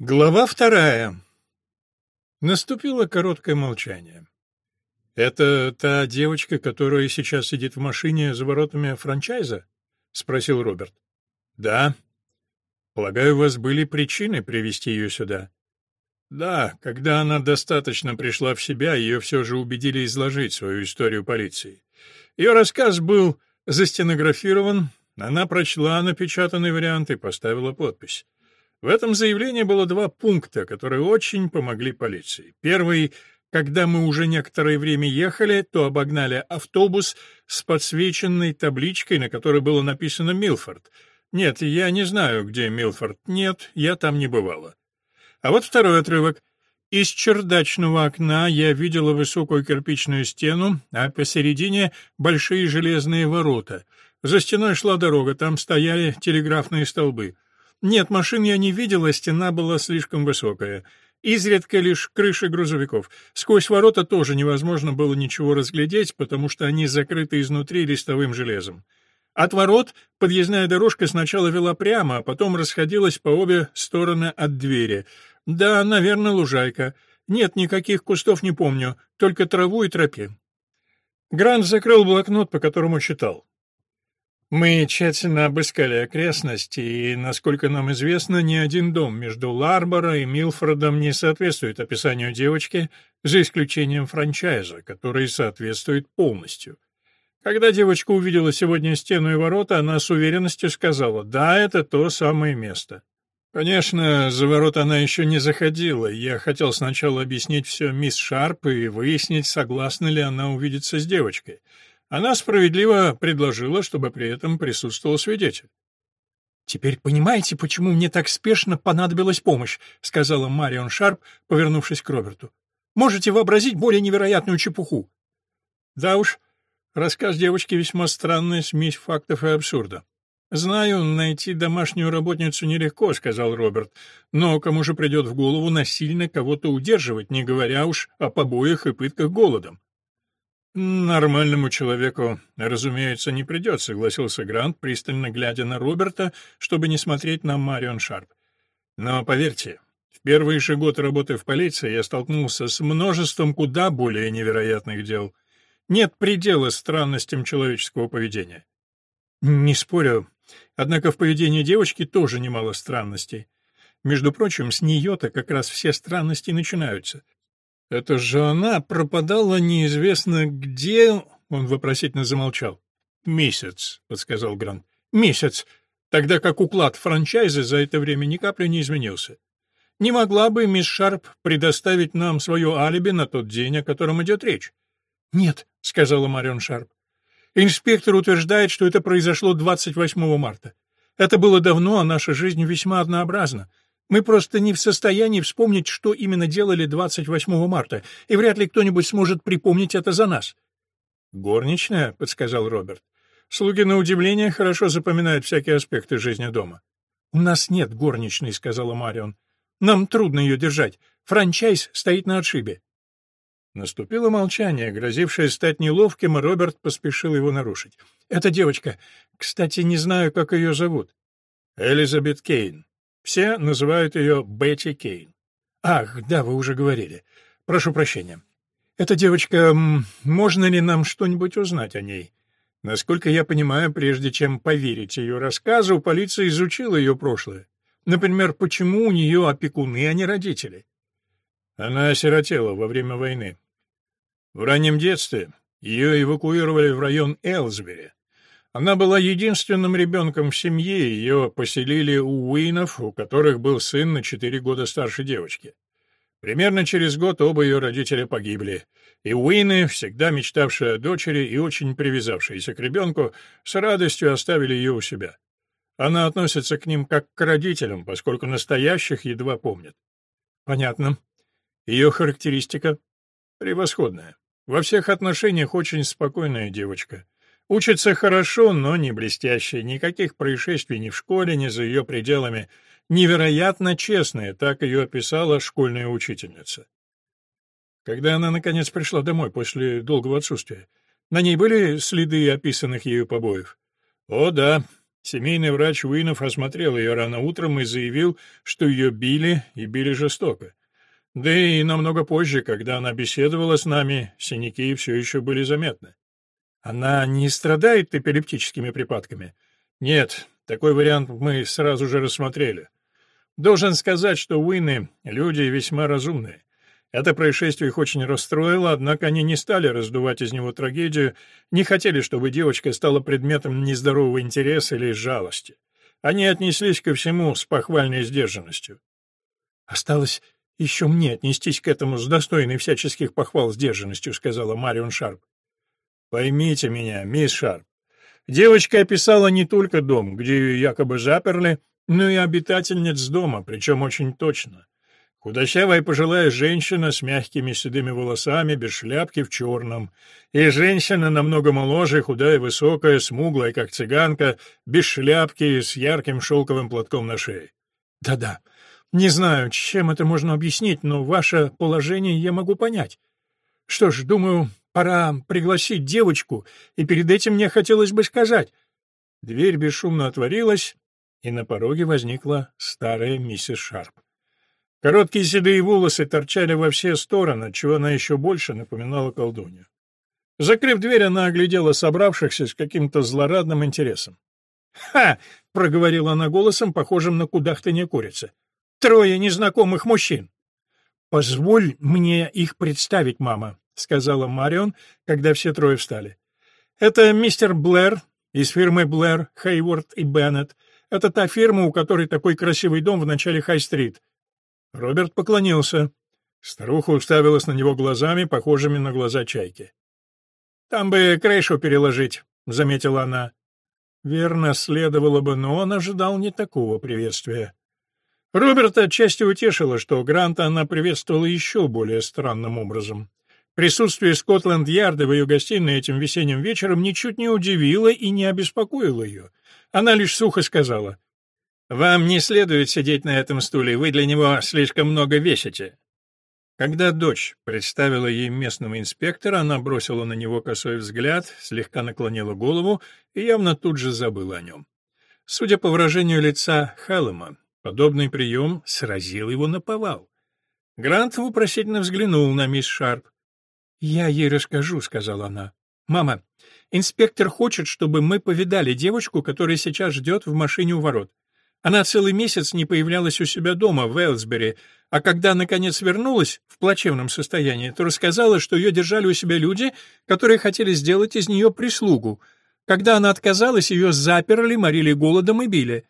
Глава вторая. Наступило короткое молчание. «Это та девочка, которая сейчас сидит в машине за воротами франчайза?» — спросил Роберт. «Да. Полагаю, у вас были причины привести ее сюда?» «Да, когда она достаточно пришла в себя, ее все же убедили изложить свою историю полиции. Ее рассказ был застенографирован, она прочла напечатанный вариант и поставила подпись. В этом заявлении было два пункта, которые очень помогли полиции. Первый когда мы уже некоторое время ехали, то обогнали автобус с подсвеченной табличкой, на которой было написано «Милфорд». Нет, я не знаю, где Милфорд. Нет, я там не бывала. А вот второй отрывок. Из чердачного окна я видела высокую кирпичную стену, а посередине — большие железные ворота. За стеной шла дорога, там стояли телеграфные столбы. Нет, машин я не видела, стена была слишком высокая. Изредка лишь крыши грузовиков. Сквозь ворота тоже невозможно было ничего разглядеть, потому что они закрыты изнутри листовым железом. От ворот подъездная дорожка сначала вела прямо, а потом расходилась по обе стороны от двери. Да, наверное, лужайка. Нет, никаких кустов не помню, только траву и тропи. Грант закрыл блокнот, по которому читал. Мы тщательно обыскали окрестности, и, насколько нам известно, ни один дом между Ларборо и Милфордом не соответствует описанию девочки, за исключением франчайза, который соответствует полностью. Когда девочка увидела сегодня стену и ворота, она с уверенностью сказала «Да, это то самое место». Конечно, за ворота она еще не заходила. Я хотел сначала объяснить все мисс Шарп и выяснить, согласна ли она увидеться с девочкой. Она справедливо предложила, чтобы при этом присутствовал свидетель. «Теперь понимаете, почему мне так спешно понадобилась помощь?» — сказала Марион Шарп, повернувшись к Роберту. «Можете вообразить более невероятную чепуху?» «Да уж, рассказ девочки весьма странный, смесь фактов и абсурда. «Знаю, найти домашнюю работницу нелегко», — сказал Роберт, «но кому же придет в голову насильно кого-то удерживать, не говоря уж о побоях и пытках голодом?» «Нормальному человеку, разумеется, не придет», — согласился Грант, пристально глядя на Роберта, чтобы не смотреть на Марион Шарп. «Но поверьте, в первые же годы работы в полиции я столкнулся с множеством куда более невероятных дел. Нет предела странностям человеческого поведения». «Не спорю. Однако в поведении девочки тоже немало странностей. Между прочим, с нее-то как раз все странности начинаются. «Это же она пропадала неизвестно где...» Он вопросительно замолчал. «Месяц», — подсказал Грант. «Месяц, тогда как уклад франчайза за это время ни капли не изменился. Не могла бы мисс Шарп предоставить нам свое алиби на тот день, о котором идет речь?» «Нет», — сказала Марион Шарп. «Инспектор утверждает, что это произошло 28 марта. Это было давно, а наша жизнь весьма однообразна. Мы просто не в состоянии вспомнить, что именно делали 28 марта, и вряд ли кто-нибудь сможет припомнить это за нас. «Горничная», — подсказал Роберт. «Слуги, на удивление, хорошо запоминают всякие аспекты жизни дома». «У нас нет горничной», — сказала Марион. «Нам трудно ее держать. Франчайз стоит на отшибе». Наступило молчание, грозившее стать неловким, и Роберт поспешил его нарушить. «Это девочка. Кстати, не знаю, как ее зовут». «Элизабет Кейн». Все называют ее Бетти Кейн. Ах, да, вы уже говорили. Прошу прощения. Эта девочка, можно ли нам что-нибудь узнать о ней? Насколько я понимаю, прежде чем поверить ее рассказу, полиция изучила ее прошлое. Например, почему у нее опекуны, а не родители? Она осиротела во время войны. В раннем детстве ее эвакуировали в район Элсбери, она была единственным ребенком в семье, ее поселили у Уинов, у которых был сын на четыре года старше девочки. Примерно через год оба ее родителя погибли, и Уины, всегда мечтавшие о дочери и очень привязавшиеся к ребенку, с радостью оставили ее у себя. Она относится к ним как к родителям, поскольку настоящих едва помнит. Понятно. Ее характеристика превосходная. Во всех отношениях очень спокойная девочка. Учится хорошо, но не блестяще. Никаких происшествий ни в школе, ни за ее пределами. Невероятно честная, так ее описала школьная учительница. Когда она, наконец, пришла домой после долгого отсутствия, на ней были следы описанных ею побоев? О, да. Семейный врач Уинов осмотрел ее рано утром и заявил, что ее били и били жестоко. Да и намного позже, когда она беседовала с нами, синяки все еще были заметны. Она не страдает эпилептическими припадками? Нет, такой вариант мы сразу же рассмотрели. Должен сказать, что Уины — люди весьма разумные. Это происшествие их очень расстроило, однако они не стали раздувать из него трагедию, не хотели, чтобы девочка стала предметом нездорового интереса или жалости. Они отнеслись ко всему с похвальной сдержанностью. «Осталось еще мне отнестись к этому с достойной всяческих похвал сдержанностью», — сказала Марион Шарп. «Поймите меня, мисс Шарп. Девочка описала не только дом, где ее якобы заперли, но и обитательниц дома, причем очень точно. Худощавая пожилая женщина с мягкими седыми волосами, без шляпки в черном. И женщина намного моложе, худая, высокая, смуглая, как цыганка, без шляпки, с ярким шелковым платком на шее. Да-да, не знаю, чем это можно объяснить, но ваше положение я могу понять. Что ж, думаю, пора пригласить девочку, и перед этим мне хотелось бы сказать. Дверь бесшумно отворилась, и на пороге возникла старая миссис Шарп. Короткие седые волосы торчали во все стороны, чего она еще больше напоминала колдунью. Закрыв дверь, она оглядела собравшихся с каким-то злорадным интересом. «Ха!» — проговорила она голосом, похожим на кудахтанье курицы. «Трое незнакомых мужчин!» «Позволь мне их представить, мама», — сказала Марион, когда все трое встали. «Это мистер Блэр из фирмы Блэр, Хейворд и Беннет. Это та фирма, у которой такой красивый дом в начале Хай-стрит. Роберт поклонился. Старуха уставилась на него глазами, похожими на глаза чайки. «Там бы крышу переложить», — заметила она. Верно, следовало бы, но он ожидал не такого приветствия. Роберта отчасти утешило, что Гранта она приветствовала еще более странным образом. Присутствие Скотланд-Ярда в ее гостиной этим весенним вечером ничуть не удивило и не обеспокоило ее. Она лишь сухо сказала, «Вам не следует сидеть на этом стуле, вы для него слишком много весите». Когда дочь представила ей местного инспектора, она бросила на него косой взгляд, слегка наклонила голову и явно тут же забыла о нем. Судя по выражению лица Хэллома, подобный прием сразил его на повал. Грант вопросительно взглянул на мисс Шарп. «Я ей расскажу», — сказала она. «Мама, инспектор хочет, чтобы мы повидали девочку, которая сейчас ждет в машине у ворот. Она целый месяц не появлялась у себя дома в Элсбери, а когда, наконец, вернулась в плачевном состоянии, то рассказала, что ее держали у себя люди, которые хотели сделать из нее прислугу. Когда она отказалась, ее заперли, морили голодом и били.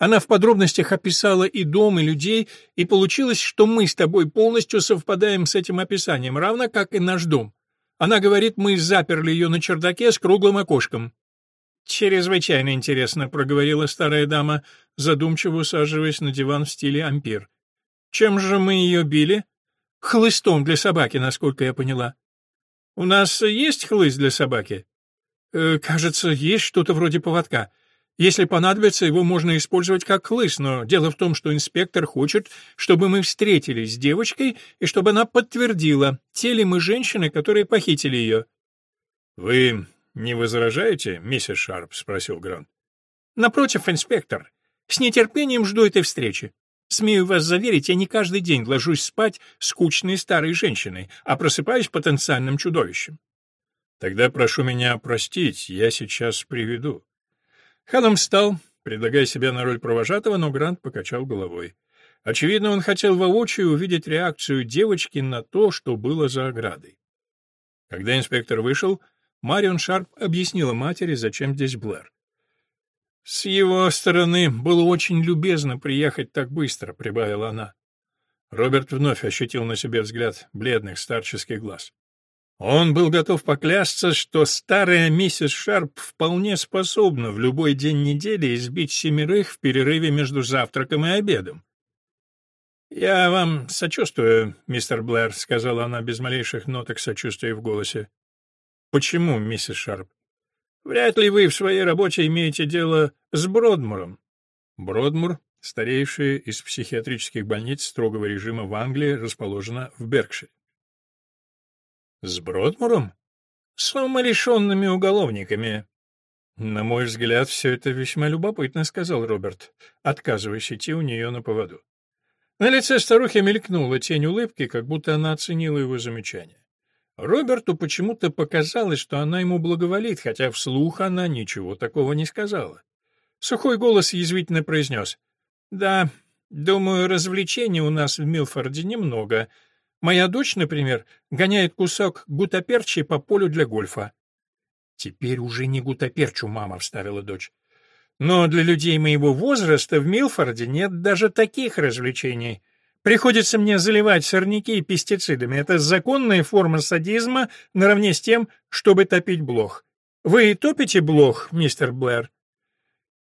Она в подробностях описала и дом, и людей, и получилось, что мы с тобой полностью совпадаем с этим описанием, равно как и наш дом. Она говорит, мы заперли ее на чердаке с круглым окошком. «Чрезвычайно интересно», — проговорила старая дама, задумчиво усаживаясь на диван в стиле ампир. «Чем же мы ее били?» «Хлыстом для собаки, насколько я поняла». «У нас есть хлыст для собаки?» э, «Кажется, есть что-то вроде поводка. Если понадобится, его можно использовать как хлыст, но дело в том, что инспектор хочет, чтобы мы встретились с девочкой и чтобы она подтвердила, те ли мы женщины, которые похитили ее». «Вы «Не возражаете, миссис Шарп?» — спросил Грант. «Напротив, инспектор. С нетерпением жду этой встречи. Смею вас заверить, я не каждый день ложусь спать скучной старой женщиной, а просыпаюсь потенциальным чудовищем». «Тогда прошу меня простить, я сейчас приведу». Ханом встал, предлагая себя на роль провожатого, но Грант покачал головой. Очевидно, он хотел воочию увидеть реакцию девочки на то, что было за оградой. Когда инспектор вышел, Марион Шарп объяснила матери, зачем здесь Блэр. «С его стороны было очень любезно приехать так быстро», — прибавила она. Роберт вновь ощутил на себе взгляд бледных старческих глаз. Он был готов поклясться, что старая миссис Шарп вполне способна в любой день недели избить семерых в перерыве между завтраком и обедом. «Я вам сочувствую, мистер Блэр», — сказала она без малейших ноток сочувствия в голосе. Почему, миссис Шарп? Вряд ли вы в своей работе имеете дело с Бродмуром. Бродмур, старейшая из психиатрических больниц строгого режима в Англии, расположена в Беркшире. С Бродмуром? С умалишенными уголовниками. На мой взгляд, все это весьма любопытно, сказал Роберт, отказываясь идти у нее на поводу. На лице старухи мелькнула тень улыбки, как будто она оценила его замечание. Роберту почему-то показалось, что она ему благоволит, хотя вслух она ничего такого не сказала. Сухой голос язвительно произнес. «Да, думаю, развлечений у нас в Милфорде немного. Моя дочь, например, гоняет кусок гутаперчи по полю для гольфа». «Теперь уже не гутаперчу, мама», — вставила дочь. Но для людей моего возраста в Милфорде нет даже таких развлечений. Приходится мне заливать сорняки пестицидами. Это законная форма садизма наравне с тем, чтобы топить блох. Вы топите блох, мистер Блэр?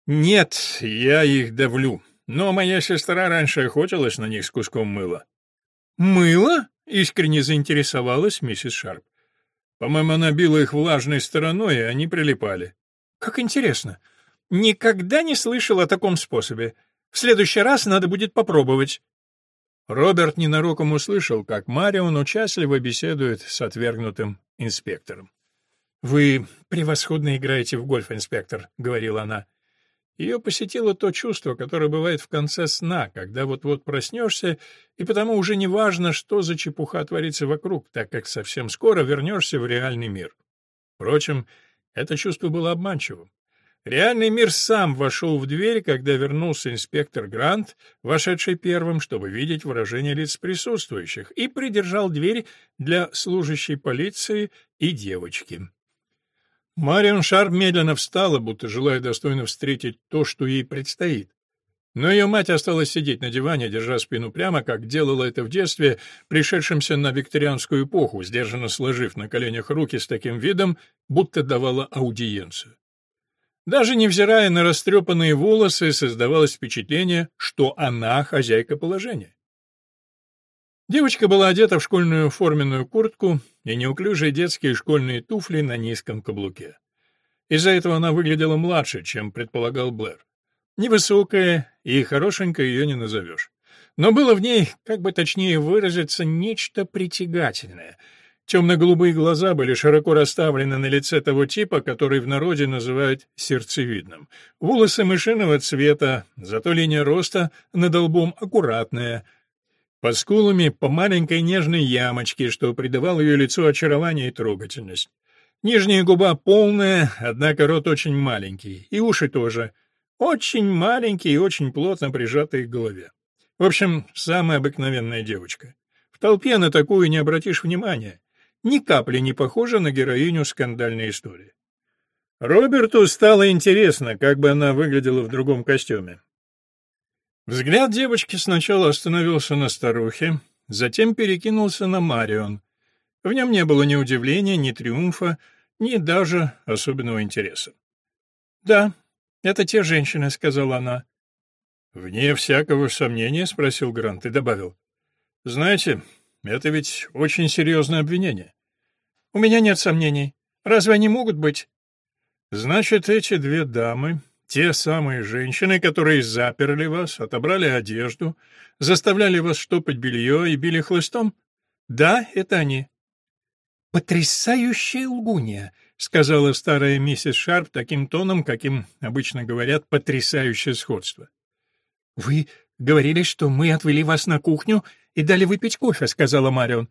Нет, я их давлю. Но моя сестра раньше охотилась на них с куском мыла. Мыло? Искренне заинтересовалась миссис Шарп. По-моему, она била их влажной стороной, и они прилипали. Как интересно. Никогда не слышал о таком способе. В следующий раз надо будет попробовать. Роберт ненароком услышал, как Марион участливо беседует с отвергнутым инспектором. «Вы превосходно играете в гольф, инспектор», — говорила она. Ее посетило то чувство, которое бывает в конце сна, когда вот-вот проснешься, и потому уже не важно, что за чепуха творится вокруг, так как совсем скоро вернешься в реальный мир. Впрочем, это чувство было обманчивым. Реальный мир сам вошел в дверь, когда вернулся инспектор Грант, вошедший первым, чтобы видеть выражение лиц присутствующих, и придержал дверь для служащей полиции и девочки. Марион Шарп медленно встала, будто желая достойно встретить то, что ей предстоит. Но ее мать осталась сидеть на диване, держа спину прямо, как делала это в детстве, пришедшемся на викторианскую эпоху, сдержанно сложив на коленях руки с таким видом, будто давала аудиенцию. Даже невзирая на растрепанные волосы, создавалось впечатление, что она хозяйка положения. Девочка была одета в школьную форменную куртку и неуклюжие детские школьные туфли на низком каблуке. Из-за этого она выглядела младше, чем предполагал Блэр. Невысокая и хорошенькая ее не назовешь. Но было в ней, как бы точнее выразиться, нечто притягательное — Темно-голубые глаза были широко расставлены на лице того типа, который в народе называют сердцевидным. Волосы мышиного цвета, зато линия роста над лбом аккуратная. Под скулами по маленькой нежной ямочке, что придавало ее лицу очарование и трогательность. Нижняя губа полная, однако рот очень маленький, и уши тоже. Очень маленькие и очень плотно прижатые к голове. В общем, самая обыкновенная девочка. В толпе на такую не обратишь внимания ни капли не похожа на героиню скандальной истории. Роберту стало интересно, как бы она выглядела в другом костюме. Взгляд девочки сначала остановился на старухе, затем перекинулся на Марион. В нем не было ни удивления, ни триумфа, ни даже особенного интереса. «Да, это те женщины», — сказала она. «Вне всякого сомнения?» — спросил Грант и добавил. «Знаете, это ведь очень серьезное обвинение. У меня нет сомнений. Разве они могут быть? Значит, эти две дамы, те самые женщины, которые заперли вас, отобрали одежду, заставляли вас штопать белье и били хлыстом? Да, это они. Потрясающая лгунья, сказала старая миссис Шарп таким тоном, каким обычно говорят потрясающее сходство. Вы говорили, что мы отвели вас на кухню и дали выпить кофе, сказала Марион.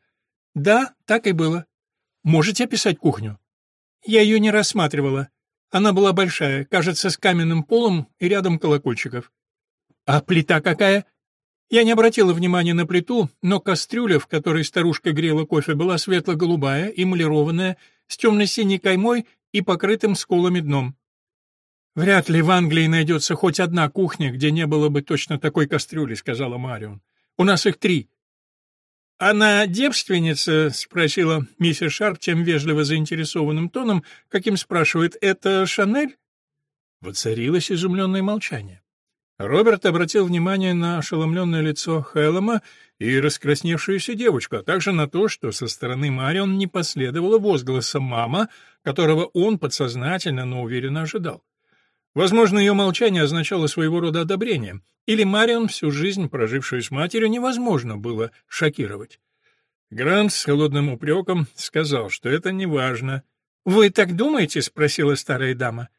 Да, так и было. Можете описать кухню? Я ее не рассматривала. Она была большая, кажется, с каменным полом и рядом колокольчиков. А плита какая? Я не обратила внимания на плиту, но кастрюля, в которой старушка грела кофе, была светло-голубая, эмалированная, с темно-синей каймой и покрытым сколами дном. «Вряд ли в Англии найдется хоть одна кухня, где не было бы точно такой кастрюли», — сказала Марион. «У нас их три. «Она девственница?» — спросила миссис Шарп тем вежливо заинтересованным тоном, каким спрашивает «Это Шанель?» Воцарилось изумленное молчание. Роберт обратил внимание на ошеломленное лицо Хеллома и раскрасневшуюся девочку, а также на то, что со стороны Марион не последовало возгласа «мама», которого он подсознательно, но уверенно ожидал. Возможно, ее молчание означало своего рода одобрение, или Марион, всю жизнь прожившую с матерью, невозможно было шокировать. Грант с холодным упреком сказал, что это не важно. «Вы так думаете?» — спросила старая дама.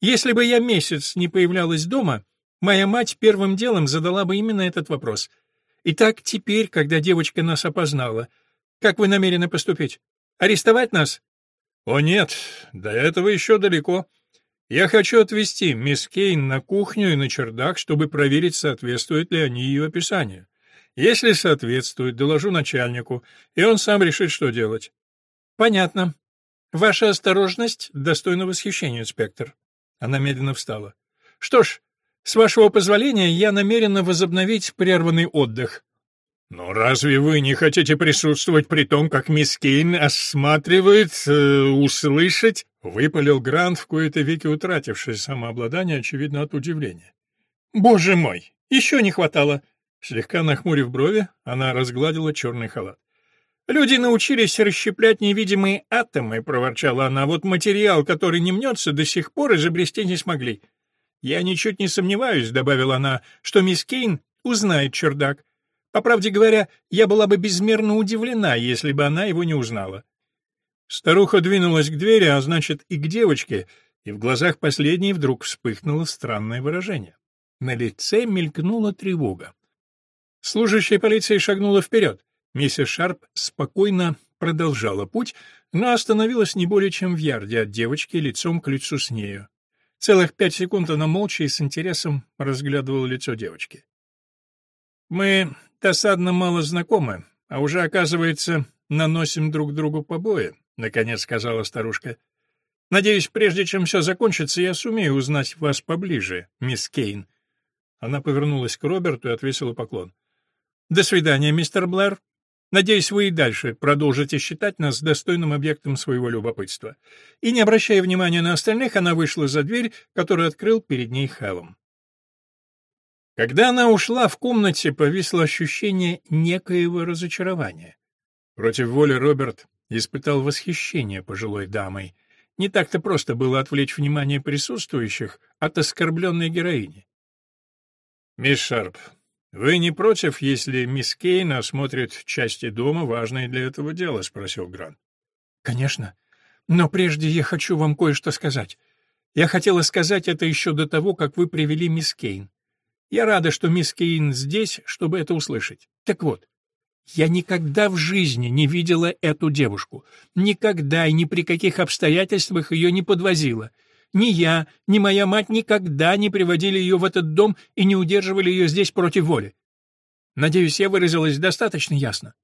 Если бы я месяц не появлялась дома, моя мать первым делом задала бы именно этот вопрос. Итак, теперь, когда девочка нас опознала, как вы намерены поступить? Арестовать нас? О нет, до этого еще далеко. Я хочу отвезти мисс Кейн на кухню и на чердак, чтобы проверить, соответствуют ли они ее описанию. Если соответствует, доложу начальнику, и он сам решит, что делать. Понятно. Ваша осторожность достойна восхищения, инспектор. Она медленно встала. Что ж, с вашего позволения, я намерена возобновить прерванный отдых. «Но разве вы не хотите присутствовать при том, как мисс Кейн осматривает, э, услышать?» — выпалил Грант, в кои-то веки утративший самообладание, очевидно, от удивления. «Боже мой! Еще не хватало!» Слегка нахмурив брови, она разгладила черный халат. «Люди научились расщеплять невидимые атомы», — проворчала она, — «вот материал, который не мнется, до сих пор изобрести не смогли». «Я ничуть не сомневаюсь», — добавила она, — «что мисс Кейн узнает чердак. По правде говоря, я была бы безмерно удивлена, если бы она его не узнала». Старуха двинулась к двери, а значит, и к девочке, и в глазах последней вдруг вспыхнуло странное выражение. На лице мелькнула тревога. Служащая полиции шагнула вперед. Миссис Шарп спокойно продолжала путь, но остановилась не более чем в ярде от девочки, лицом к лицу с нею. Целых пять секунд она молча и с интересом разглядывала лицо девочки. «Мы досадно мало знакомы, а уже, оказывается, наносим друг другу побои», — наконец сказала старушка. «Надеюсь, прежде чем все закончится, я сумею узнать вас поближе, мисс Кейн». Она повернулась к Роберту и отвесила поклон. До свидания, мистер Блэр. Надеюсь, вы и дальше продолжите считать нас достойным объектом своего любопытства. И не обращая внимания на остальных, она вышла за дверь, которую открыл перед ней Хеллом. Когда она ушла, в комнате повисло ощущение некоего разочарования. Против воли Роберт испытал восхищение пожилой дамой. Не так-то просто было отвлечь внимание присутствующих от оскорбленной героини. «Мисс Шарп, «Вы не против, если мисс Кейн осмотрит части дома, важные для этого дела?» — спросил Грант. «Конечно. Но прежде я хочу вам кое-что сказать. Я хотела сказать это еще до того, как вы привели мисс Кейн. Я рада, что мисс Кейн здесь, чтобы это услышать. Так вот, я никогда в жизни не видела эту девушку. Никогда и ни при каких обстоятельствах ее не подвозила. Ни я, ни моя мать никогда не приводили ее в этот дом и не удерживали ее здесь против воли. Надеюсь, я выразилась достаточно ясно.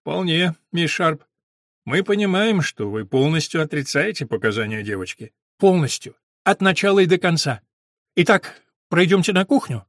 Вполне, мисс Шарп. Мы понимаем, что вы полностью отрицаете показания девочки. Полностью. От начала и до конца. Итак, пройдемте на кухню.